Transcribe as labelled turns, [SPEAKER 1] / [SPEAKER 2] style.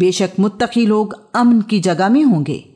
[SPEAKER 1] बेशक मुत्तकी लोग अमन की जगह में होंगे।